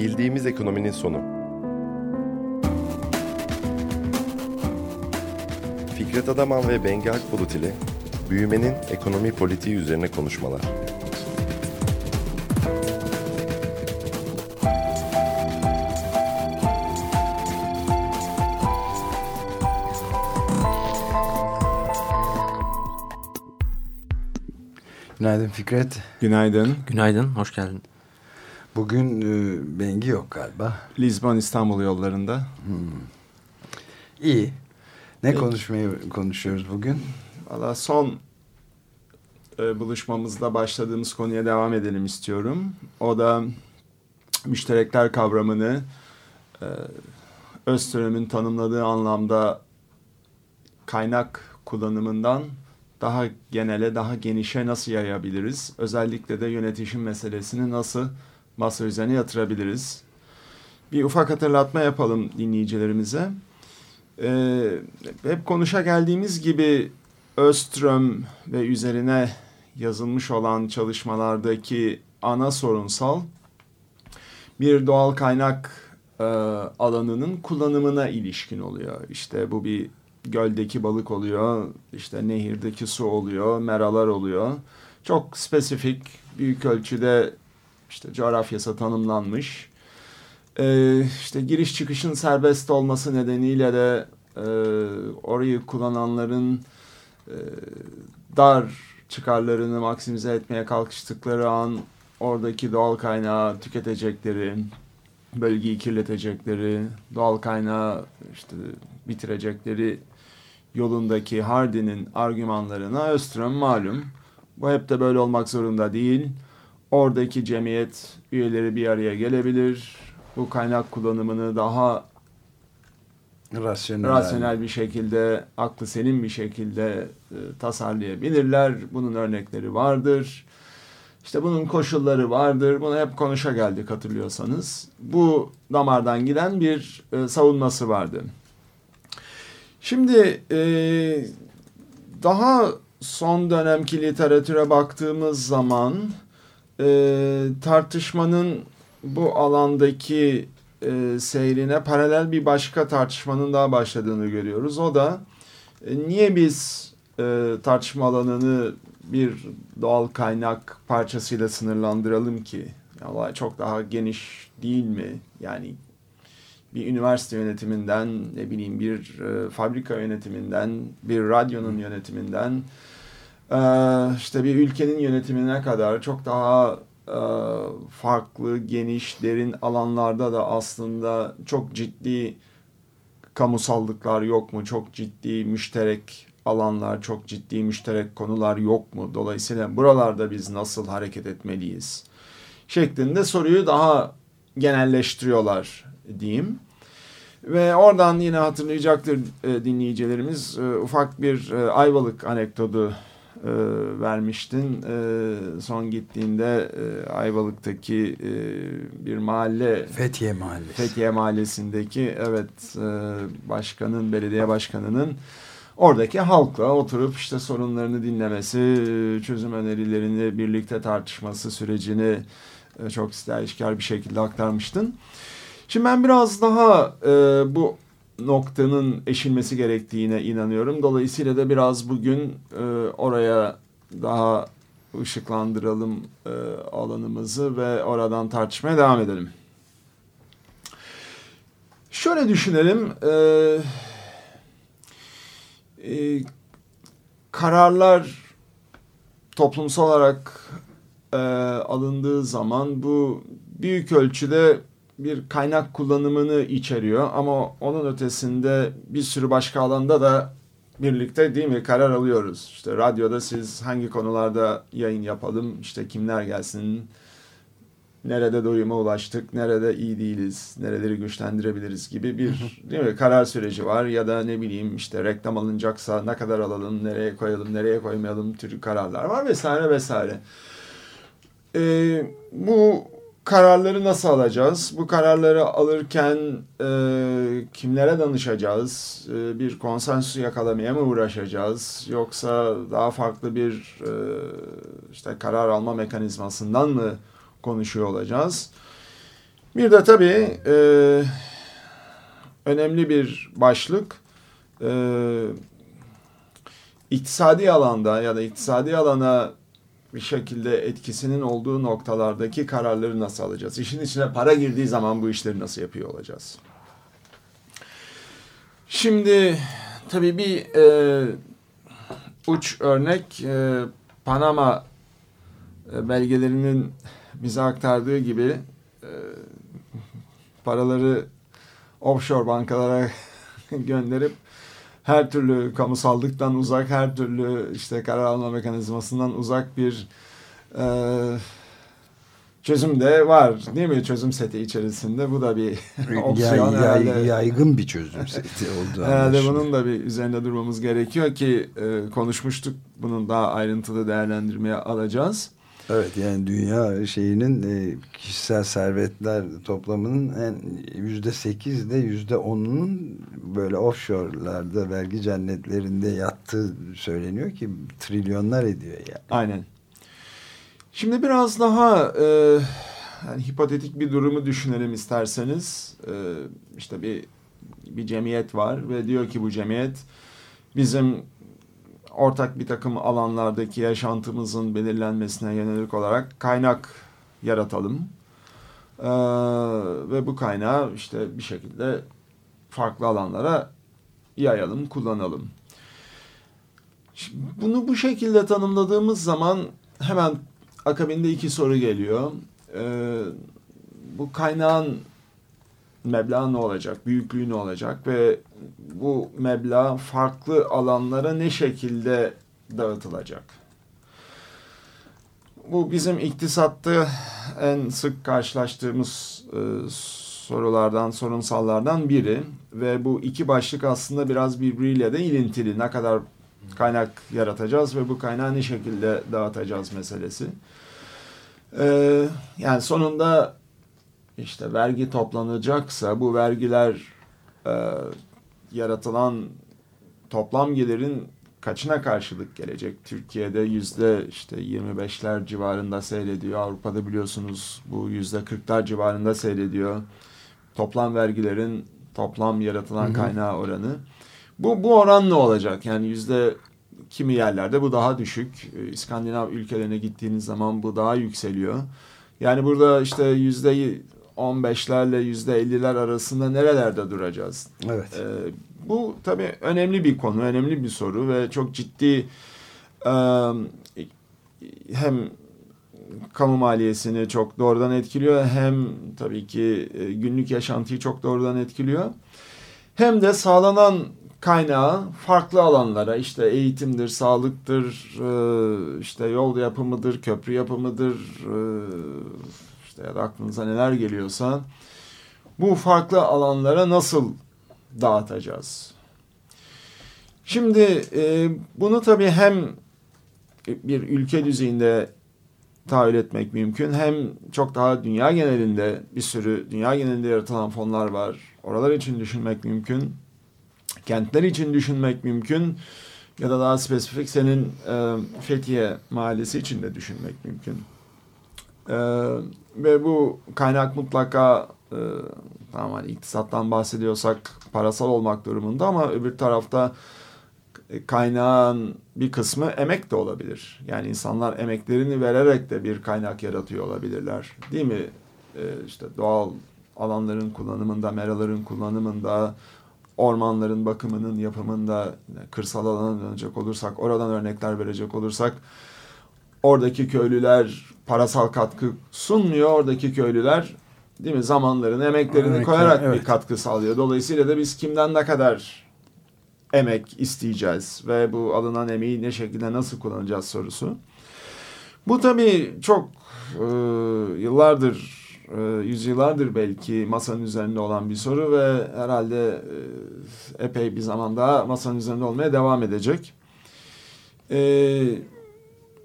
Bildiğimiz ekonominin sonu. Fikret Adaman ve Bengi Akbulut ile büyümenin ekonomi politiği üzerine konuşmalar. Günaydın Fikret. Günaydın. Günaydın, hoş geldin. Bugün e, Bengi yok galiba. Lisbon İstanbul yollarında. Hmm. İyi. Ne konuşmayı konuşuyoruz bugün? Valla son e, buluşmamızda başladığımız konuya devam edelim istiyorum. O da müşterekler kavramını e, Öztürk'ün tanımladığı anlamda kaynak kullanımından daha genele, daha genişe nasıl yayabiliriz? Özellikle de yönetişim meselesini nasıl masa üzerine yatırabiliriz? Bir ufak hatırlatma yapalım dinleyicilerimize. Ee, hep konuşa geldiğimiz gibi Öström ve üzerine yazılmış olan çalışmalardaki ana sorunsal bir doğal kaynak e, alanının kullanımına ilişkin oluyor. İşte bu bir göldeki balık oluyor, işte nehirdeki su oluyor, meralar oluyor. Çok spesifik, büyük ölçüde işte coğrafyası tanımlanmış. Ee, işte giriş çıkışın serbest olması nedeniyle de e, orayı kullananların e, dar çıkarlarını maksimize etmeye kalkıştıkları an oradaki doğal kaynağı tüketecekleri, bölgeyi kirletecekleri, doğal kaynağı işte bitirecekleri yolundaki Hardy'nin argümanlarına Öström malum. Bu hep de böyle olmak zorunda değil. Oradaki cemiyet üyeleri bir araya gelebilir. Bu kaynak kullanımını daha rasyonel, rasyonel bir şekilde, aklı selim bir şekilde e, tasarlayabilirler. Bunun örnekleri vardır. İşte bunun koşulları vardır. Bunu hep konuşa geldik hatırlıyorsanız. Bu damardan giden bir e, savunması vardı. Şimdi e, daha son dönemki literatüre baktığımız zaman e, tartışmanın bu alandaki e, seyrine paralel bir başka tartışmanın daha başladığını görüyoruz. O da e, niye biz e, tartışma alanını bir doğal kaynak parçasıyla sınırlandıralım ki? Ya, çok daha geniş değil mi? Yani bir üniversite yönetiminden, ne bileyim bir e, fabrika yönetiminden, bir radyonun yönetiminden, işte bir ülkenin yönetimine kadar çok daha e, farklı, geniş, derin alanlarda da aslında çok ciddi kamusallıklar yok mu? Çok ciddi müşterek alanlar, çok ciddi müşterek konular yok mu? Dolayısıyla buralarda biz nasıl hareket etmeliyiz? Şeklinde soruyu daha genelleştiriyorlar diyeyim. Ve oradan yine hatırlayacaktır e, dinleyicilerimiz e, ufak bir Ayvalık anekdotu e, vermiştin. E, son gittiğinde e, Ayvalık'taki e, bir mahalle Fethiye Mahallesi. Fethiye Mahallesi'ndeki evet e, başkanın, belediye başkanının oradaki halkla oturup işte sorunlarını dinlemesi, çözüm önerilerini birlikte tartışması sürecini e, çok işgal bir şekilde aktarmıştın. Şimdi ben biraz daha e, bu noktanın eşilmesi gerektiğine inanıyorum. Dolayısıyla da biraz bugün e, oraya daha ışıklandıralım e, alanımızı ve oradan tartışmaya devam edelim. Şöyle düşünelim. E, e, kararlar toplumsal olarak e, alındığı zaman bu büyük ölçüde bir kaynak kullanımını içeriyor ama onun ötesinde bir sürü başka alanda da birlikte değil mi karar alıyoruz. İşte radyoda siz hangi konularda yayın yapalım, işte kimler gelsin, nerede doyuma ulaştık, nerede iyi değiliz, nereleri güçlendirebiliriz gibi bir değil mi karar süreci var ya da ne bileyim işte reklam alınacaksa ne kadar alalım, nereye koyalım, nereye koymayalım türü kararlar var vesaire vesaire. Ee, bu kararları nasıl alacağız? Bu kararları alırken e, kimlere danışacağız? E, bir konsensüs yakalamaya mı uğraşacağız? Yoksa daha farklı bir e, işte karar alma mekanizmasından mı konuşuyor olacağız? Bir de tabii e, önemli bir başlık e, iktisadi alanda ya da iktisadi alana bir şekilde etkisinin olduğu noktalardaki kararları nasıl alacağız? İşin içine para girdiği zaman bu işleri nasıl yapıyor olacağız? Şimdi tabii bir e, uç örnek e, Panama e, belgelerinin bize aktardığı gibi e, paraları offshore bankalara gönderip her türlü kamusallıktan uzak, her türlü işte karar alma mekanizmasından uzak bir e, çözüm de var değil mi? Çözüm seti içerisinde bu da bir opsiyon Yay- herhalde. yaygın bir çözüm seti oldu. Herhalde bunun da bir üzerinde durmamız gerekiyor ki e, konuşmuştuk. Bunun daha ayrıntılı değerlendirmeye alacağız. Evet yani dünya şeyinin e, kişisel servetler toplamının en yüzde sekiz de yüzde onunun böyle offshore'larda vergi cennetlerinde yattığı söyleniyor ki trilyonlar ediyor yani. Aynen. Şimdi biraz daha e, yani hipotetik bir durumu düşünelim isterseniz. E, işte bir bir cemiyet var ve diyor ki bu cemiyet bizim ortak bir takım alanlardaki yaşantımızın belirlenmesine yönelik olarak kaynak yaratalım. E, ve bu kaynağı işte bir şekilde farklı alanlara yayalım, kullanalım. Şimdi bunu bu şekilde tanımladığımız zaman hemen akabinde iki soru geliyor. Ee, bu kaynağın meblağı ne olacak, büyüklüğü ne olacak ve bu meblağ farklı alanlara ne şekilde dağıtılacak? Bu bizim iktisatta en sık karşılaştığımız e, sorulardan, sorunsallardan biri ve bu iki başlık aslında biraz birbiriyle de ilintili. Ne kadar kaynak yaratacağız ve bu kaynağı ne şekilde dağıtacağız meselesi. Ee, yani sonunda işte vergi toplanacaksa bu vergiler e, yaratılan toplam gelirin kaçına karşılık gelecek? Türkiye'de yüzde işte 25'ler civarında seyrediyor. Avrupa'da biliyorsunuz bu yüzde 40'lar civarında seyrediyor. Toplam vergilerin toplam yaratılan Hı hı. kaynağı oranı. Bu, bu oran ne olacak? Yani yüzde kimi yerlerde bu daha düşük. Ee, İskandinav ülkelerine gittiğiniz zaman bu daha yükseliyor. Yani burada işte yüzde 15'lerle yüzde 50'ler arasında nerelerde duracağız? Evet. Ee, bu tabii önemli bir konu, önemli bir soru ve çok ciddi e, hem kamu maliyesini çok doğrudan etkiliyor hem tabii ki e, günlük yaşantıyı çok doğrudan etkiliyor. Hem de sağlanan kaynağı farklı alanlara işte eğitimdir, sağlıktır, e, işte yol yapımıdır, köprü yapımıdır, e, işte ya da aklınıza neler geliyorsa bu farklı alanlara nasıl dağıtacağız? Şimdi e, bunu tabii hem bir ülke düzeyinde tahayyül etmek mümkün. Hem çok daha dünya genelinde bir sürü dünya genelinde yaratılan fonlar var. Oralar için düşünmek mümkün. Kentler için düşünmek mümkün. Ya da daha spesifik senin e, Fethiye mahallesi için de düşünmek mümkün. E, ve bu kaynak mutlaka e, tamam hani iktisattan bahsediyorsak parasal olmak durumunda ama öbür tarafta kaynağın bir kısmı emek de olabilir. Yani insanlar emeklerini vererek de bir kaynak yaratıyor olabilirler. Değil mi? Ee, işte doğal alanların kullanımında, meraların kullanımında, ormanların bakımının yapımında, kırsal alana dönecek olursak, oradan örnekler verecek olursak, oradaki köylüler parasal katkı sunmuyor. Oradaki köylüler değil mi zamanlarını, emeklerini Emekler, koyarak evet. bir katkı sağlıyor. Dolayısıyla da biz kimden ne kadar emek isteyeceğiz ve bu alınan emeği ne şekilde nasıl kullanacağız sorusu. Bu tabii çok e, yıllardır, e, yüzyıllardır belki masanın üzerinde olan bir soru ve herhalde e, epey bir zaman daha masanın üzerinde olmaya devam edecek. E,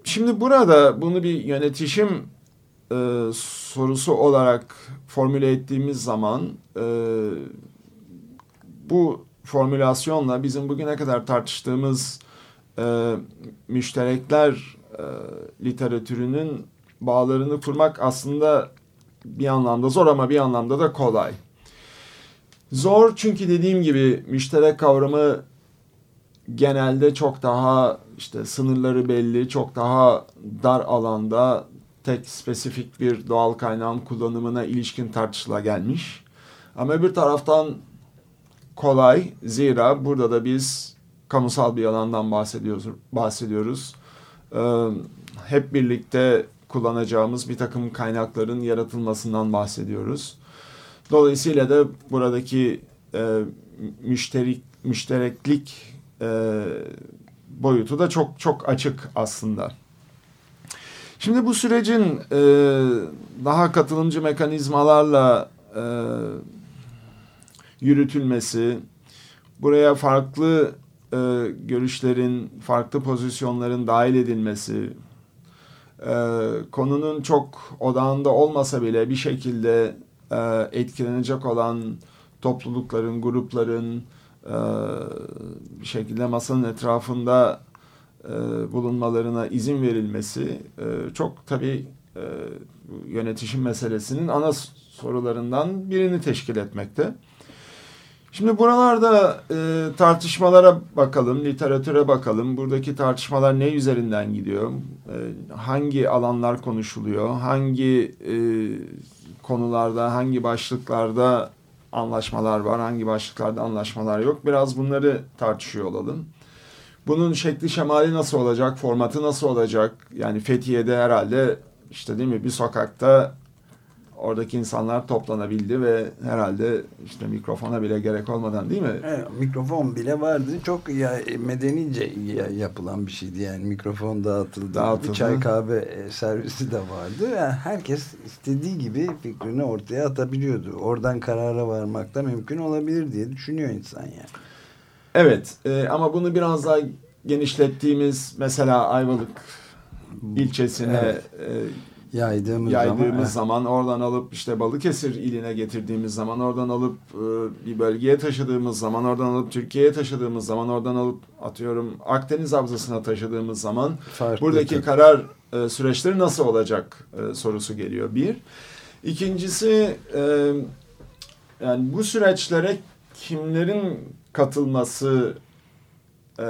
şimdi burada bunu bir yönetişim e, sorusu olarak formüle ettiğimiz zaman e, bu formülasyonla bizim bugüne kadar tartıştığımız e, müşterekler e, literatürünün bağlarını kurmak aslında bir anlamda zor ama bir anlamda da kolay. Zor çünkü dediğim gibi müşterek kavramı genelde çok daha işte sınırları belli, çok daha dar alanda tek spesifik bir doğal kaynağın kullanımına ilişkin tartışıla gelmiş. Ama bir taraftan kolay zira burada da biz kamusal bir alandan bahsediyoruz. bahsediyoruz. Ee, hep birlikte kullanacağımız bir takım kaynakların yaratılmasından bahsediyoruz. Dolayısıyla da buradaki e, müşterik müştereklik e, boyutu da çok çok açık aslında. Şimdi bu sürecin e, daha katılımcı mekanizmalarla e, yürütülmesi, buraya farklı e, görüşlerin, farklı pozisyonların dahil edilmesi, e, konunun çok odağında olmasa bile bir şekilde e, etkilenecek olan toplulukların, grupların bir şekilde masanın etrafında e, bulunmalarına izin verilmesi e, çok tabii e, yönetişim meselesinin ana sorularından birini teşkil etmekte. Şimdi buralarda e, tartışmalara bakalım, literatüre bakalım. Buradaki tartışmalar ne üzerinden gidiyor? E, hangi alanlar konuşuluyor? Hangi e, konularda, hangi başlıklarda anlaşmalar var, hangi başlıklarda anlaşmalar yok? Biraz bunları tartışıyor olalım. Bunun şekli şemali nasıl olacak, formatı nasıl olacak? Yani Fethiye'de herhalde işte değil mi bir sokakta oradaki insanlar toplanabildi ve herhalde işte mikrofona bile gerek olmadan değil mi? Evet, mikrofon bile vardı. Çok ya, medenice ya, yapılan bir şeydi yani. Mikrofon dağıtıldı. Dağıtıldı. Çay kahve e, servisi de vardı. Yani herkes istediği gibi fikrini ortaya atabiliyordu. Oradan karara varmak da mümkün olabilir diye düşünüyor insan yani. Evet e, ama bunu biraz daha genişlettiğimiz mesela Ayvalık ilçesine Evet. e, Yaydığımız, yaydığımız zaman, zaman, oradan alıp işte Balıkesir iline getirdiğimiz zaman oradan alıp e, bir bölgeye taşıdığımız zaman oradan alıp Türkiye'ye taşıdığımız zaman oradan alıp atıyorum Akdeniz havzasına taşıdığımız zaman farklı buradaki tabii. karar e, süreçleri nasıl olacak e, sorusu geliyor bir. İkincisi e, yani bu süreçlere kimlerin katılması e,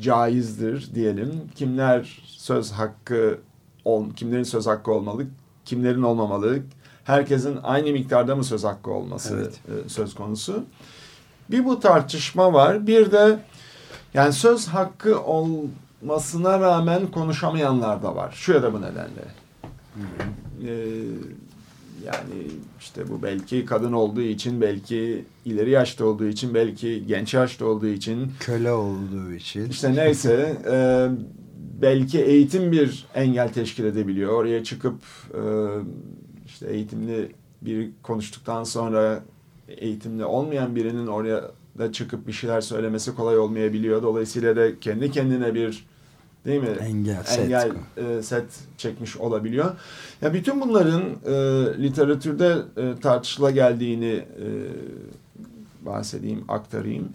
caizdir diyelim. Kimler söz hakkı ol, kimlerin söz hakkı olmalı, kimlerin olmamalı. Herkesin aynı miktarda mı söz hakkı olması Evet. e, söz konusu. Bir bu tartışma var. Bir de yani söz hakkı olmasına rağmen konuşamayanlar da var. Şu ya da bu nedenle. Ee, yani işte bu belki kadın olduğu için, belki ileri yaşta olduğu için, belki genç yaşta olduğu için, köle olduğu için. işte neyse e, belki eğitim bir engel teşkil edebiliyor. Oraya çıkıp e, işte eğitimli biri konuştuktan sonra eğitimli olmayan birinin oraya da çıkıp bir şeyler söylemesi kolay olmayabiliyor. Dolayısıyla da kendi kendine bir değil mi? engel, set. engel e, set çekmiş olabiliyor. Ya bütün bunların e, literatürde e, tartışıla geldiğini e, bahsedeyim, aktarayım.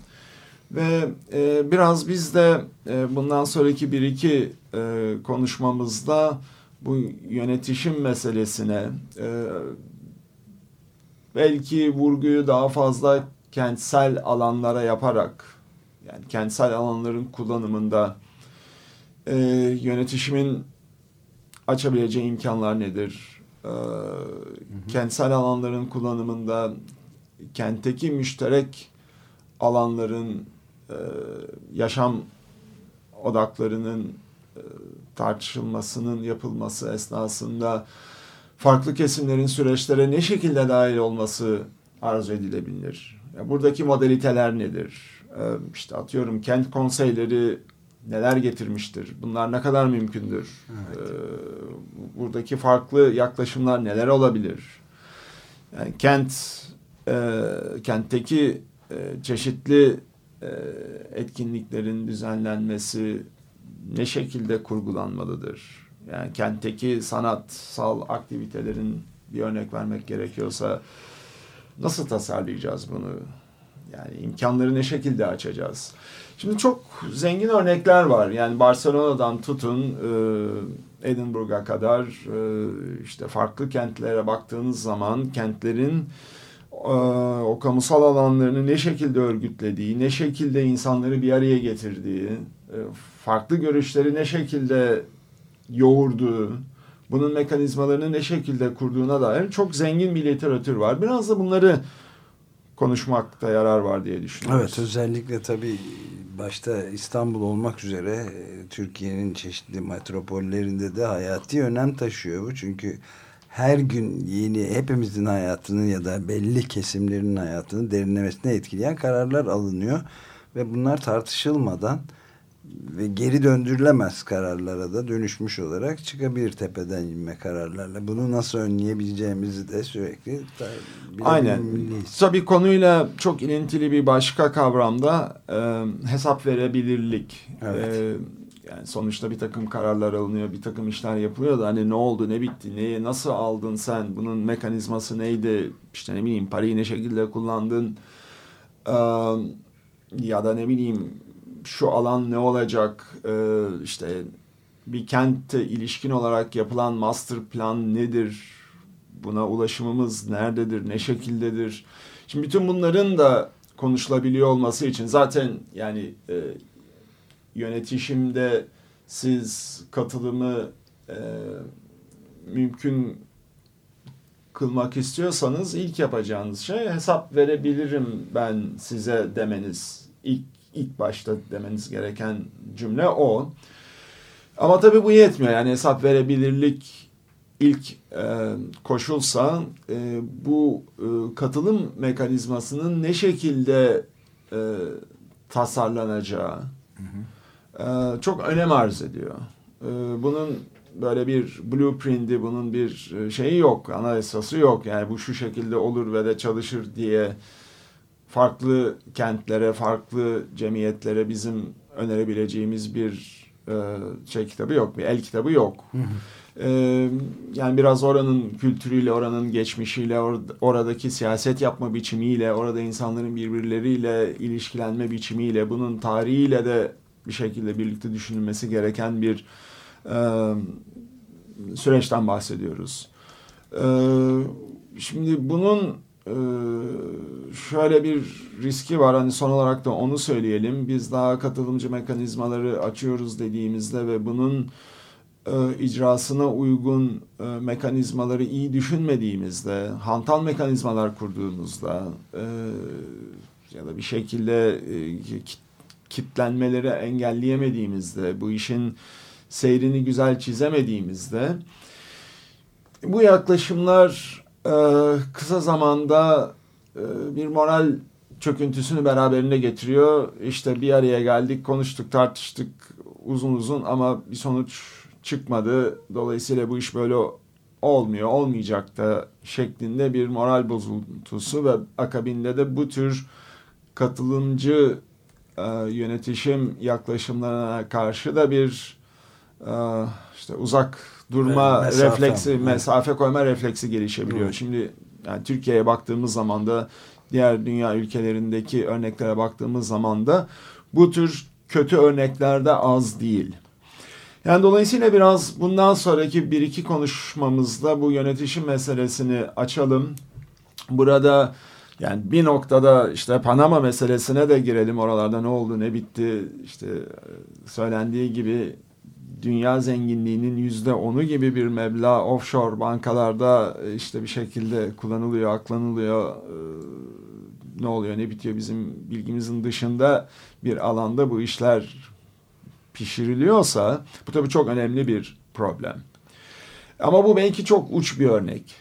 Ve e, biraz biz de e, bundan sonraki bir iki e, konuşmamızda bu yönetişim meselesine e, belki vurguyu daha fazla kentsel alanlara yaparak yani kentsel alanların kullanımında e, yönetişimin açabileceği imkanlar nedir? E, kentsel alanların kullanımında kentteki müşterek alanların e, yaşam odaklarının e, tartışılmasının yapılması esnasında farklı kesimlerin süreçlere ne şekilde dahil olması arzu edilebilir? Ya buradaki modaliteler nedir? E, işte atıyorum kent konseyleri neler getirmiştir? Bunlar ne kadar mümkündür? Evet. E, buradaki farklı yaklaşımlar neler olabilir? Yani kent e, kentteki e, çeşitli etkinliklerin düzenlenmesi ne şekilde kurgulanmalıdır? Yani kentteki sanatsal aktivitelerin bir örnek vermek gerekiyorsa nasıl tasarlayacağız bunu? Yani imkanları ne şekilde açacağız? Şimdi çok zengin örnekler var. Yani Barcelona'dan tutun e, Edinburgh'a kadar e, işte farklı kentlere baktığınız zaman kentlerin e, o kamusal alanlarını ne şekilde örgütlediği, ne şekilde insanları bir araya getirdiği, e, farklı görüşleri ne şekilde yoğurduğu, bunun mekanizmalarını ne şekilde kurduğuna dair çok zengin bir literatür var. Biraz da bunları konuşmakta yarar var diye düşünüyorum. Evet özellikle tabii başta İstanbul olmak üzere e, Türkiye'nin çeşitli metropollerinde de hayati önem taşıyor bu. Çünkü her gün yeni hepimizin hayatını ya da belli kesimlerin hayatını derinlemesine etkileyen kararlar alınıyor. Ve bunlar tartışılmadan ve geri döndürülemez kararlara da dönüşmüş olarak çıkabilir tepeden inme kararlarla. Bunu nasıl önleyebileceğimizi de sürekli Aynen. Tabii konuyla çok ilintili bir başka kavramda e, hesap verebilirlik. Evet. E, yani sonuçta bir takım kararlar alınıyor, bir takım işler yapılıyor da hani ne oldu, ne bitti, neyi nasıl aldın sen, bunun mekanizması neydi, işte ne bileyim parayı ne şekilde kullandın? Ya da ne bileyim şu alan ne olacak, işte bir kentte ilişkin olarak yapılan master plan nedir, buna ulaşımımız nerededir, ne şekildedir. Şimdi bütün bunların da konuşulabiliyor olması için zaten yani yönetişimde siz katılımı e, mümkün kılmak istiyorsanız ilk yapacağınız şey hesap verebilirim ben size demeniz. İlk, ilk başta demeniz gereken cümle o. Ama tabii bu yetmiyor. Yani hesap verebilirlik ilk e, koşulsa e, bu e, katılım mekanizmasının ne şekilde e, tasarlanacağı e, çok önem arz ediyor. E, bunun böyle bir blueprint'i, bunun bir şeyi yok, anayasası yok. Yani bu şu şekilde olur ve de çalışır diye farklı kentlere, farklı cemiyetlere bizim önerebileceğimiz bir e, şey kitabı yok, bir el kitabı yok. Hı hı. Ee, yani biraz oranın kültürüyle, oranın geçmişiyle, or oradaki siyaset yapma biçimiyle, orada insanların birbirleriyle ilişkilenme biçimiyle, bunun tarihiyle de bir şekilde birlikte düşünülmesi gereken bir e, süreçten bahsediyoruz. E, şimdi bunun e, şöyle bir riski var. Hani son olarak da onu söyleyelim. Biz daha katılımcı mekanizmaları açıyoruz dediğimizde ve bunun icrasına uygun mekanizmaları iyi düşünmediğimizde, hantal mekanizmalar kurduğumuzda ya da bir şekilde kitlenmeleri engelleyemediğimizde, bu işin seyrini güzel çizemediğimizde bu yaklaşımlar e, kısa zamanda e, bir moral çöküntüsünü beraberinde getiriyor. İşte bir araya geldik, konuştuk, tartıştık uzun uzun ama bir sonuç çıkmadı. Dolayısıyla bu iş böyle olmuyor, olmayacak da şeklinde bir moral bozuntusu ve akabinde de bu tür katılımcı e, yönetişim yaklaşımlarına karşı da bir e, işte uzak durma mesafe, refleksi, evet. mesafe koyma refleksi gelişebiliyor. Evet. Şimdi yani Türkiye'ye baktığımız zaman da diğer dünya ülkelerindeki örneklere baktığımız zaman da bu tür kötü örnekler de az değil. Yani dolayısıyla biraz bundan sonraki bir iki konuşmamızda bu yönetişim meselesini açalım. Burada yani bir noktada işte Panama meselesine de girelim. Oralarda ne oldu, ne bitti. İşte söylendiği gibi dünya zenginliğinin yüzde onu gibi bir meblağ offshore bankalarda işte bir şekilde kullanılıyor, aklanılıyor. Ne oluyor, ne bitiyor bizim bilgimizin dışında bir alanda bu işler pişiriliyorsa bu tabii çok önemli bir problem. Ama bu belki çok uç bir örnek.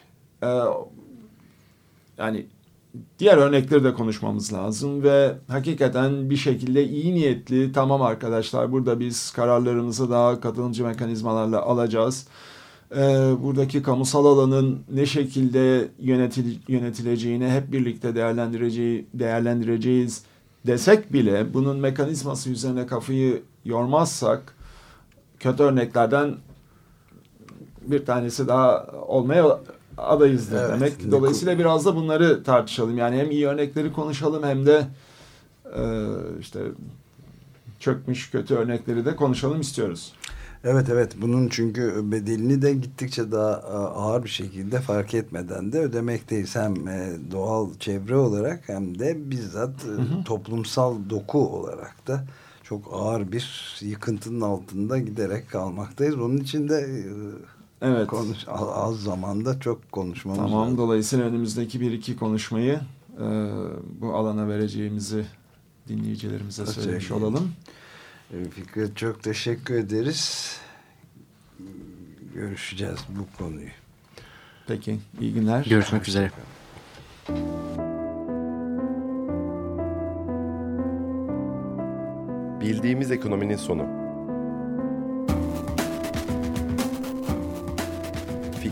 Yani diğer örnekleri de konuşmamız lazım ve hakikaten bir şekilde iyi niyetli tamam arkadaşlar burada biz kararlarımızı daha katılımcı mekanizmalarla alacağız. Ee, buradaki kamusal alanın ne şekilde yönetil, yönetileceğini hep birlikte değerlendireceği, değerlendireceğiz desek bile bunun mekanizması üzerine kafayı yormazsak kötü örneklerden bir tanesi daha olmaya adayızdır evet, demek. Dolayısıyla biraz da bunları tartışalım. Yani hem iyi örnekleri konuşalım hem de e, işte çökmüş kötü örnekleri de konuşalım istiyoruz. Evet evet bunun çünkü bedelini de gittikçe daha ağır bir şekilde fark etmeden de ödemekteyiz. Hem e, doğal çevre olarak hem de bizzat hı hı. toplumsal doku olarak da çok ağır bir yıkıntının altında giderek kalmaktayız. Bunun için de evet. konuş, az zamanda çok konuşmamız Tamam lazım. dolayısıyla önümüzdeki bir iki konuşmayı e, bu alana vereceğimizi dinleyicilerimize söylemiş olalım. E, Fikret çok teşekkür ederiz. Görüşeceğiz bu konuyu. Peki iyi günler. Görüşmek üzere. Bildiğimiz ekonominin sonu.